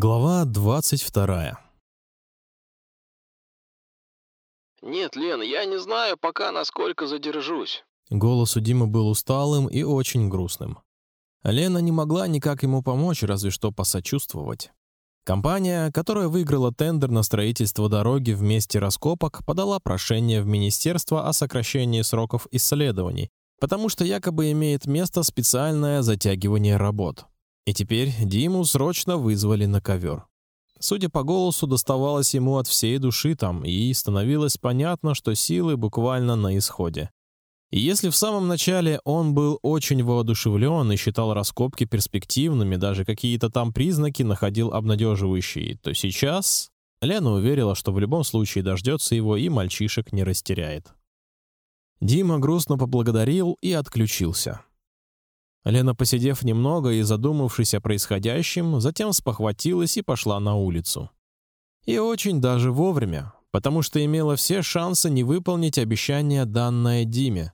Глава двадцать вторая. «Нет, Лен, я не знаю пока, насколько задержусь». Голос у Димы был усталым и очень грустным. Лена не могла никак ему помочь, разве что посочувствовать. Компания, которая выиграла тендер на строительство дороги в месте раскопок, подала прошение в министерство о сокращении сроков исследований, потому что якобы имеет место специальное затягивание работ. И теперь Диму срочно вызвали на ковер. Судя по голосу, доставалось ему от всей души там, и становилось понятно, что силы буквально на исходе. И если в самом начале он был очень воодушевлен и считал раскопки перспективными, даже какие-то там признаки находил обнадеживающие, то сейчас Лена уверила, что в любом случае дождется его и мальчишек не растеряет. Дима грустно поблагодарил и отключился. Лена, посидев немного и задумавшись о происходящем, затем спохватилась и пошла на улицу. И очень даже вовремя, потому что имела все шансы не выполнить обещание данное Диме.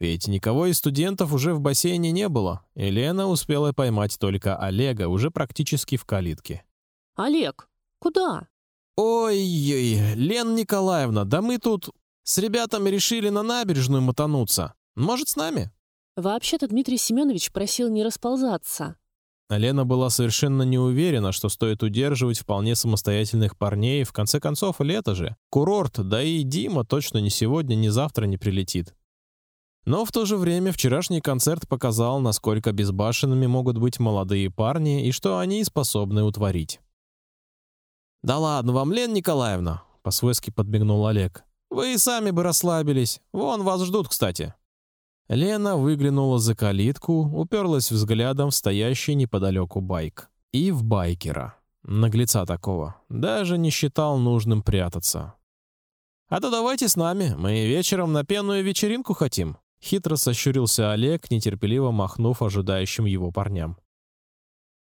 Ведь никого из студентов уже в бассейне не было, и Лена успела поймать только Олега уже практически в калитке. Олег, куда? Ой-ой, Лен Николаевна, да мы тут с ребятами решили на набережную мотануться. Может, с нами? Вообще-то Дмитрий Семенович просил не расползаться. Лена была совершенно не уверена, что стоит удерживать вполне самостоятельных парней. В конце концов, лето же, курорт, да и Дима точно ни сегодня, ни завтра не прилетит. Но в то же время вчерашний концерт показал, насколько безбашенными могут быть молодые парни и что они способны утворить. Да ладно вам, Лен Николаевна, по-свойски подмигнул Олег. Вы и сами бы расслабились. Вон вас ждут, кстати. Лена выглянула за калитку, уперлась взглядом в стоящий неподалеку байк и в байкера, наглеца такого, даже не считал нужным прятаться. А то давайте с нами, мы вечером на пенную вечеринку хотим. Хитро сощурился Олег, нетерпеливо махнув ожидающим его парням.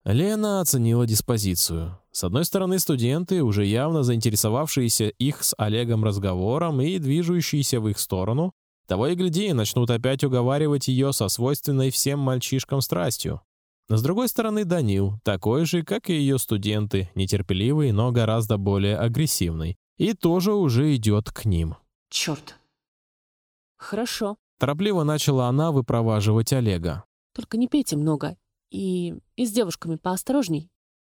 Лена оценила диспозицию. С одной стороны, студенты, уже явно заинтересовавшиеся их с Олегом разговором и движущиеся в их сторону, того и гляди, начнут опять уговаривать ее со свойственной всем мальчишкам страстью. С другой стороны, Данил, такой же, как и ее студенты, нетерпеливый, но гораздо более агрессивный, и тоже уже идет к ним. Черт. Хорошо. Торопливо начала она выпроваживать Олега. Только не пейте много и и с девушками поосторожней.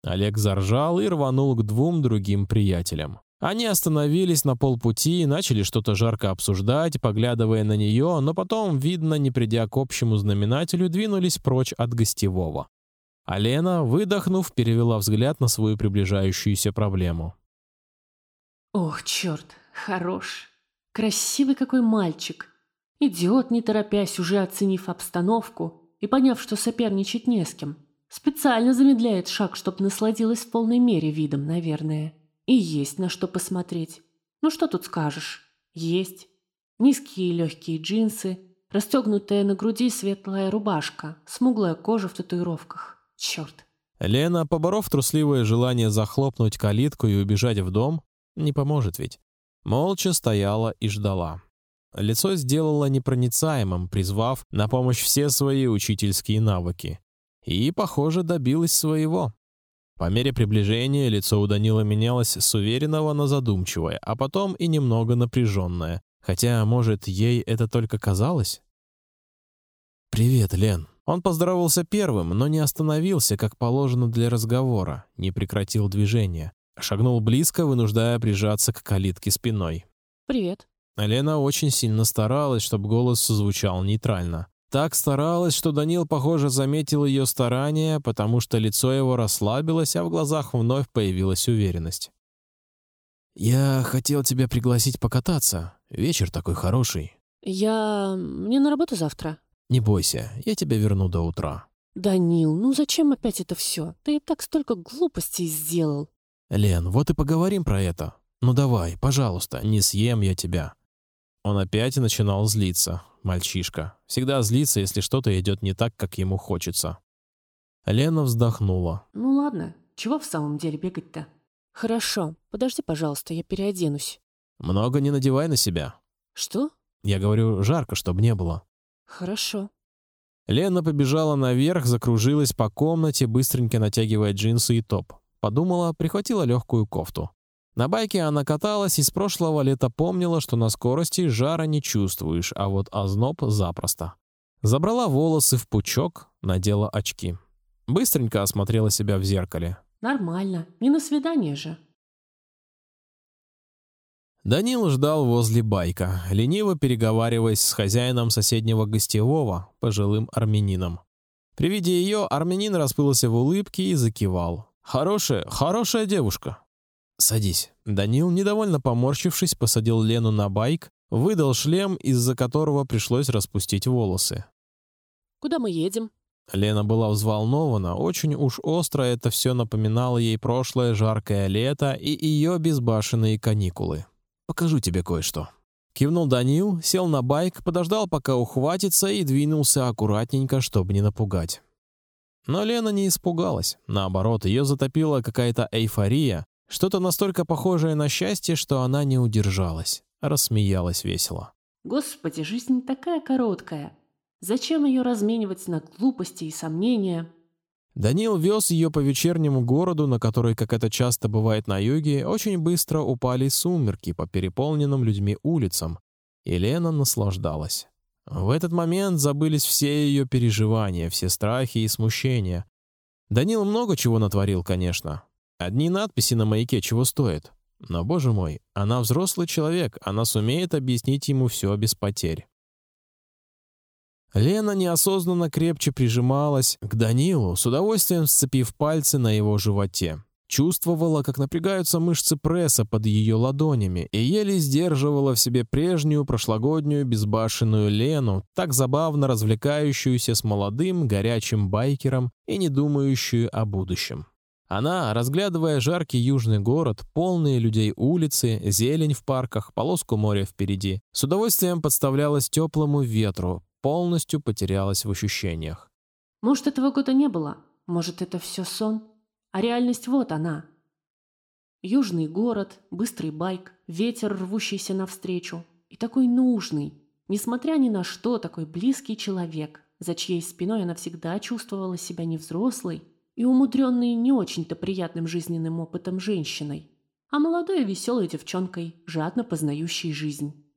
Олег заржал и рванул к двум другим приятелям. Они остановились на полпути и начали что-то жарко обсуждать, поглядывая на нее, но потом, видно, не придя к общему знаменателю, двинулись прочь от гостевого. А Лена, выдохнув, перевела взгляд на свою приближающуюся проблему. Ох, черт, хорош, красивый какой мальчик. Идет, не торопясь, уже оценив обстановку и поняв, что соперничать не с кем. Специально замедляет шаг, чтоб насладилась в полной мере видом, наверное. И есть на что посмотреть. Ну что тут скажешь? Есть. Низкие легкие джинсы, расстегнутая на груди светлая рубашка, смуглая кожа в татуировках. Черт. Лена, поборов трусливое желание захлопнуть калитку и убежать в дом, не поможет ведь. Молча стояла и ждала. Лицо сделала непроницаемым, призвав на помощь все свои учительские навыки, и, похоже, добилась своего. По мере приближения лицо у Данила менялось с уверенного на задумчивое, а потом и немного напряженное. Хотя, может, ей это только казалось. Привет, Лен. Он поздоровался первым, но не остановился, как положено для разговора, не прекратил движение, шагнул близко, вынуждая прижаться к калитке спиной. Привет. Лена очень сильно старалась, чтобы голос звучал нейтрально. Так старалась, что Данил, похоже, заметил ее старания, потому что лицо его расслабилось, а в глазах вновь появилась уверенность. Я хотел тебя пригласить покататься. Вечер такой хороший. Я мне на работу завтра. Не бойся, я тебя верну до утра. Данил, ну зачем опять это все? Ты и так столько глупостей сделал. Лен, вот и поговорим про это. Ну давай, пожалуйста, не съем я тебя. Он опять начинал злиться. Мальчишка всегда злится, если что-то идет не так, как ему хочется. Лена вздохнула. Ну ладно, чего в самом деле бегать-то? Хорошо, подожди, пожалуйста, я переоденусь. Много не надевай на себя. Что? Я говорю, жарко, чтобы не было. Хорошо. Лена побежала наверх, закружилась по комнате, быстренько натягивая джинсы и топ. Подумала, прихватила легкую кофту. На байке она каталась и с прошлого лета помнила, что на скорости жара не чувствуешь, а вот озноб запросто. Забрала волосы в пучок, надела очки. Быстренько осмотрела себя в зеркале. Нормально, не на свидание же. Данил ждал возле байка, лениво переговариваясь с хозяином соседнего гостевого, пожилым армянином. При виде ее армянин расплылся в улыбке и закивал. Хорошая, хорошая девушка. Садись. Данил, недовольно поморщившись, посадил Лену на байк, выдал шлем, из-за которого пришлось распустить волосы. Куда мы едем? Лена была взволнована, очень уж остро это все напоминало ей прошлое жаркое лето и ее безбашенные каникулы. Покажу тебе кое-что. Кивнул Данил, сел на байк, подождал, пока ухватится, и двинулся аккуратненько, чтобы не напугать. Но Лена не испугалась. Наоборот, ее затопила какая-то эйфория, что-то настолько похожее на счастье, что она не удержалась, рассмеялась весело. Господи, жизнь такая короткая. Зачем ее разменивать на глупости и сомнения? Данил вез ее по вечернему городу, на который, как это часто бывает на юге, очень быстро упали сумерки по переполненным людьми улицам, и Лена наслаждалась. В этот момент забылись все ее переживания, все страхи и смущения. Данил много чего натворил, конечно. Одни надписи на маяке чего стоят. Но, боже мой, она взрослый человек, она сумеет объяснить ему все без потерь. Лена неосознанно крепче прижималась к Данилу, с удовольствием сцепив пальцы на его животе. Чувствовала, как напрягаются мышцы пресса под ее ладонями, и еле сдерживала в себе прежнюю прошлогоднюю безбашенную Лену, так забавно развлекающуюся с молодым горячим байкером и не думающую о будущем. Она, разглядывая жаркий южный город, полные людей улицы, зелень в парках, полоску моря впереди, с удовольствием подставлялась теплому ветру, полностью потерялась в ощущениях. Может, этого года не было? Может, это все сон? А реальность вот она. Южный город, быстрый байк, ветер, рвущийся навстречу. И такой нужный, несмотря ни на что, такой близкий человек, за чьей спиной она всегда чувствовала себя не взрослой и умудренной не очень-то приятным жизненным опытом женщиной, а молодой веселой девчонкой, жадно познающей жизнь.